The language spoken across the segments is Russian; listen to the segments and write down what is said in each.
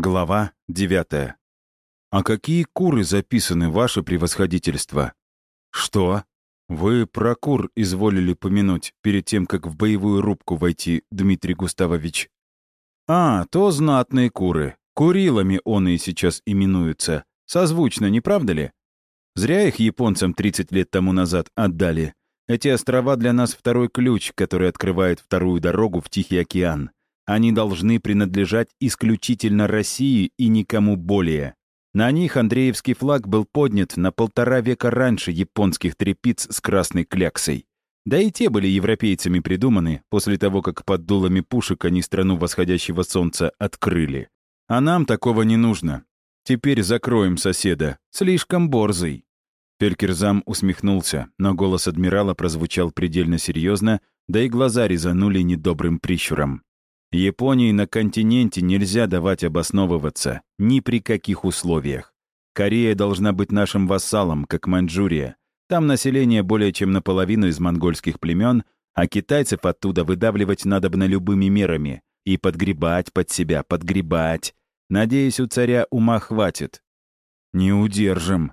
Глава 9. «А какие куры записаны, ваше превосходительство?» «Что? Вы про кур изволили помянуть перед тем, как в боевую рубку войти, Дмитрий Густавович?» «А, то знатные куры. Курилами он и сейчас именуются. Созвучно, не правда ли? Зря их японцам 30 лет тому назад отдали. Эти острова для нас второй ключ, который открывает вторую дорогу в Тихий океан. Они должны принадлежать исключительно России и никому более. На них Андреевский флаг был поднят на полтора века раньше японских трепиц с красной кляксой. Да и те были европейцами придуманы после того, как под дулами пушек они страну восходящего солнца открыли. А нам такого не нужно. Теперь закроем соседа. Слишком борзый. Фелькерзам усмехнулся, но голос адмирала прозвучал предельно серьезно, да и глаза резанули недобрым прищуром. Японии на континенте нельзя давать обосновываться ни при каких условиях. Корея должна быть нашим вассалом, как Маньчжурия. Там население более чем наполовину из монгольских племен, а китайцев оттуда выдавливать надобно любыми мерами и подгребать под себя, подгребать. Надеюсь, у царя ума хватит. Не удержим.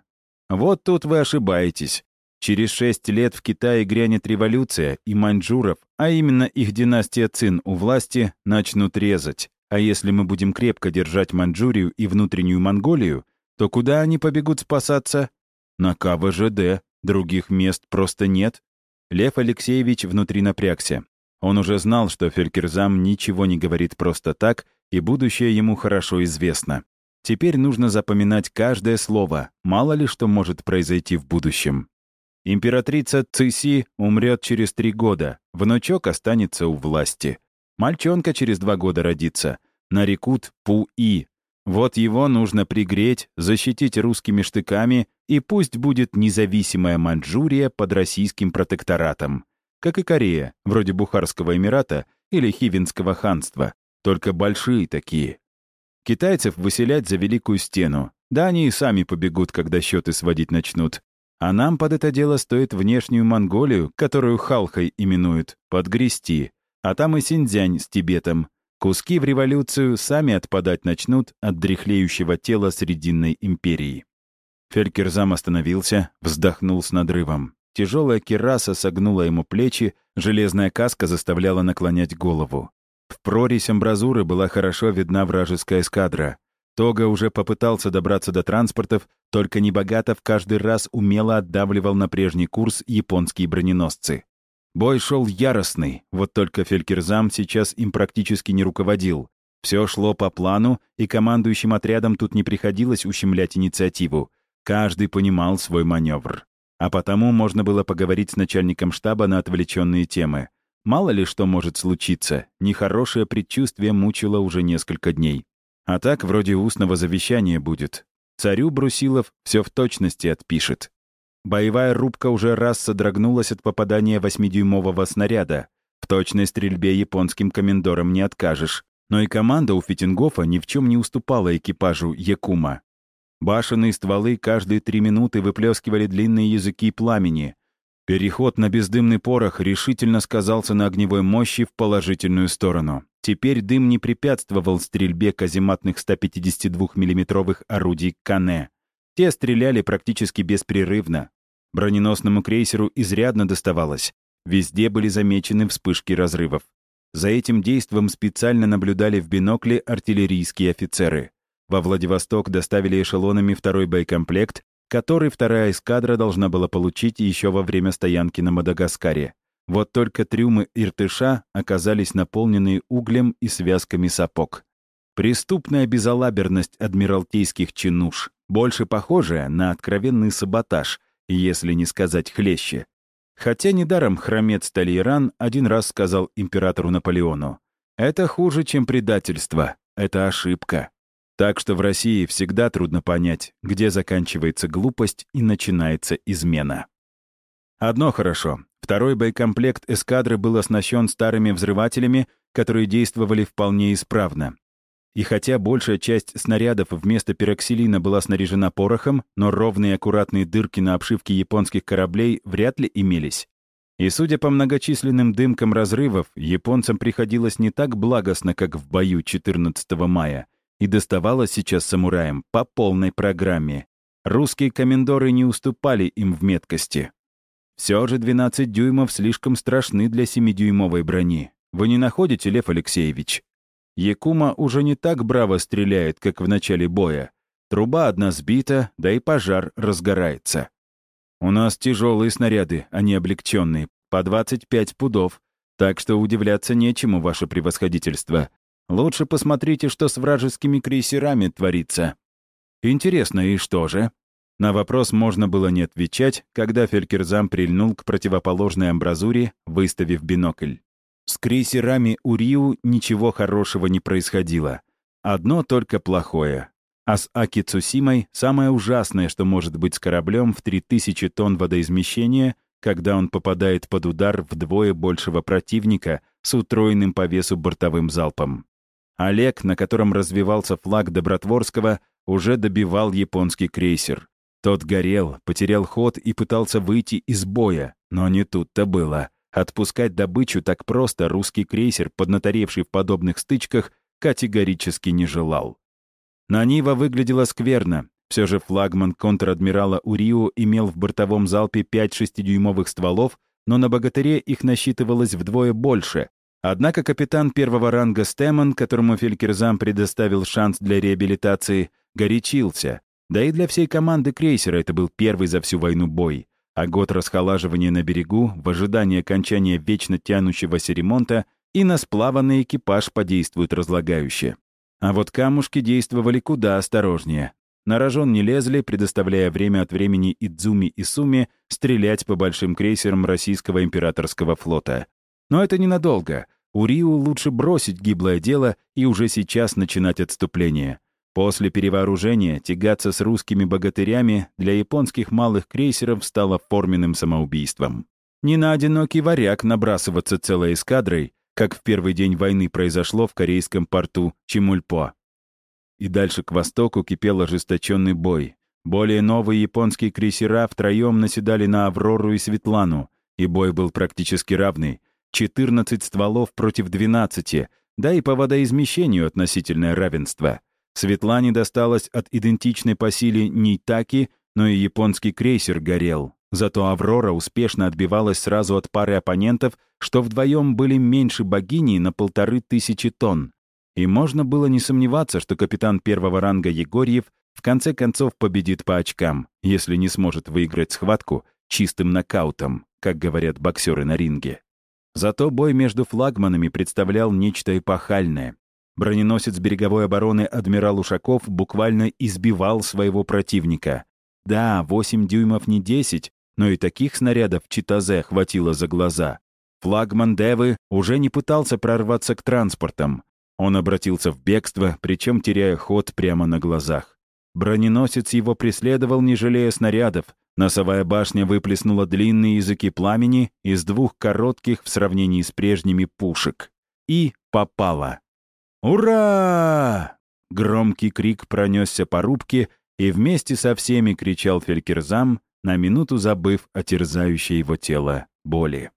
Вот тут вы ошибаетесь. Через шесть лет в Китае грянет революция, и маньчжуров, а именно их династия Цин у власти, начнут резать. А если мы будем крепко держать Маньчжурию и внутреннюю Монголию, то куда они побегут спасаться? На КВЖД. Других мест просто нет. Лев Алексеевич внутри напрягся. Он уже знал, что Фелькерзам ничего не говорит просто так, и будущее ему хорошо известно. Теперь нужно запоминать каждое слово, мало ли что может произойти в будущем. Императрица Циси умрет через три года, внучок останется у власти. Мальчонка через два года родится. Нарекут Пу-И. Вот его нужно пригреть, защитить русскими штыками, и пусть будет независимая Маньчжурия под российским протекторатом. Как и Корея, вроде Бухарского Эмирата или Хивинского ханства, только большие такие. Китайцев выселять за Великую Стену. Да они и сами побегут, когда счеты сводить начнут. А нам под это дело стоит внешнюю Монголию, которую Халхой именуют, подгрести. А там и Синьцзянь с Тибетом. Куски в революцию сами отпадать начнут от дряхлеющего тела Срединной империи. Фелькерзам остановился, вздохнул с надрывом. Тяжелая кераса согнула ему плечи, железная каска заставляла наклонять голову. В прорезь амбразуры была хорошо видна вражеская эскадра. Тога уже попытался добраться до транспортов, только Небогатов каждый раз умело отдавливал на прежний курс японские броненосцы. Бой шел яростный, вот только Фелькерзам сейчас им практически не руководил. Все шло по плану, и командующим отрядом тут не приходилось ущемлять инициативу. Каждый понимал свой маневр. А потому можно было поговорить с начальником штаба на отвлеченные темы. Мало ли что может случиться, нехорошее предчувствие мучило уже несколько дней. А так вроде устного завещания будет. Царю Брусилов все в точности отпишет. Боевая рубка уже раз содрогнулась от попадания восьмидюймового снаряда. В точной стрельбе японским комендорам не откажешь. Но и команда у Фитингофа ни в чем не уступала экипажу Якума. Башенные стволы каждые три минуты выплескивали длинные языки пламени. Переход на бездымный порох решительно сказался на огневой мощи в положительную сторону. Теперь дым не препятствовал стрельбе казематных 152 миллиметровых орудий «Кане». Те стреляли практически беспрерывно. Броненосному крейсеру изрядно доставалось. Везде были замечены вспышки разрывов. За этим действом специально наблюдали в бинокле артиллерийские офицеры. Во Владивосток доставили эшелонами второй боекомплект, который вторая эскадра должна была получить еще во время стоянки на Мадагаскаре. Вот только трюмы Иртыша оказались наполнены углем и связками сапог. Преступная безалаберность адмиралтейских чинуш, больше похожая на откровенный саботаж, если не сказать хлеще. Хотя недаром хромец Талейран один раз сказал императору Наполеону, «Это хуже, чем предательство, это ошибка». Так что в России всегда трудно понять, где заканчивается глупость и начинается измена. Одно хорошо. Второй боекомплект эскадры был оснащен старыми взрывателями, которые действовали вполне исправно. И хотя большая часть снарядов вместо пероксилина была снаряжена порохом, но ровные аккуратные дырки на обшивке японских кораблей вряд ли имелись. И судя по многочисленным дымкам разрывов, японцам приходилось не так благостно, как в бою 14 мая. и доставалось сейчас самураям по полной программе. Русские комендоры не уступали им в меткости. Все же 12 дюймов слишком страшны для 7-дюймовой брони. Вы не находите, Лев Алексеевич? Якума уже не так браво стреляет, как в начале боя. Труба одна сбита, да и пожар разгорается. У нас тяжелые снаряды, а не облегченные, по 25 пудов. Так что удивляться нечему, ваше превосходительство. Лучше посмотрите, что с вражескими крейсерами творится. Интересно, и что же? На вопрос можно было не отвечать, когда Фелькерзам прильнул к противоположной амбразуре, выставив бинокль. С крейсерами Уриу ничего хорошего не происходило. Одно только плохое. А с Аки Цусимой самое ужасное, что может быть с кораблем в 3000 тонн водоизмещения, когда он попадает под удар вдвое большего противника с утроенным по весу бортовым залпом. Олег, на котором развивался флаг Добротворского, уже добивал японский крейсер. Тот горел, потерял ход и пытался выйти из боя, но не тут-то было. Отпускать добычу так просто русский крейсер, поднаторевший в подобных стычках, категорически не желал. Нанива выглядела скверно. Все же флагман контр-адмирала Урио имел в бортовом залпе 5 шестидюймовых стволов, но на «Богатыре» их насчитывалось вдвое больше. Однако капитан первого ранга Стэмон, которому Фелькерзам предоставил шанс для реабилитации, горячился. Да и для всей команды крейсера это был первый за всю войну бой а год расхолаживания на берегу в ожидании окончания вечно тянущегося ремонта и на сплаванный экипаж подействует разлагающе. А вот камушки действовали куда осторожнее. На рожон не лезли, предоставляя время от времени Идзуми и Суми стрелять по большим крейсерам российского императорского флота. Но это ненадолго. Уриу лучше бросить гиблое дело и уже сейчас начинать отступление. После перевооружения тягаться с русскими богатырями для японских малых крейсеров стало форменным самоубийством. Не на одинокий варяг набрасываться целой эскадрой, как в первый день войны произошло в корейском порту Чимульпо. И дальше к востоку кипел ожесточенный бой. Более новые японские крейсера втроем наседали на Аврору и Светлану, и бой был практически равный. 14 стволов против 12, да и по водоизмещению относительное равенство. Светлане досталось от идентичной по силе Нейтаки, но и японский крейсер горел. Зато «Аврора» успешно отбивалась сразу от пары оппонентов, что вдвоем были меньше богини на полторы тысячи тонн. И можно было не сомневаться, что капитан первого ранга Егорьев в конце концов победит по очкам, если не сможет выиграть схватку чистым нокаутом, как говорят боксеры на ринге. Зато бой между флагманами представлял нечто эпохальное. Броненосец береговой обороны адмирал Ушаков буквально избивал своего противника. Да, 8 дюймов не 10, но и таких снарядов Читазе хватило за глаза. Флагман Девы уже не пытался прорваться к транспортам. Он обратился в бегство, причем теряя ход прямо на глазах. Броненосец его преследовал, не жалея снарядов. Носовая башня выплеснула длинные языки пламени из двух коротких в сравнении с прежними пушек. И попала. «Ура!» Громкий крик пронесся по рубке, и вместе со всеми кричал Фелькерзам, на минуту забыв о терзающей его тело боли.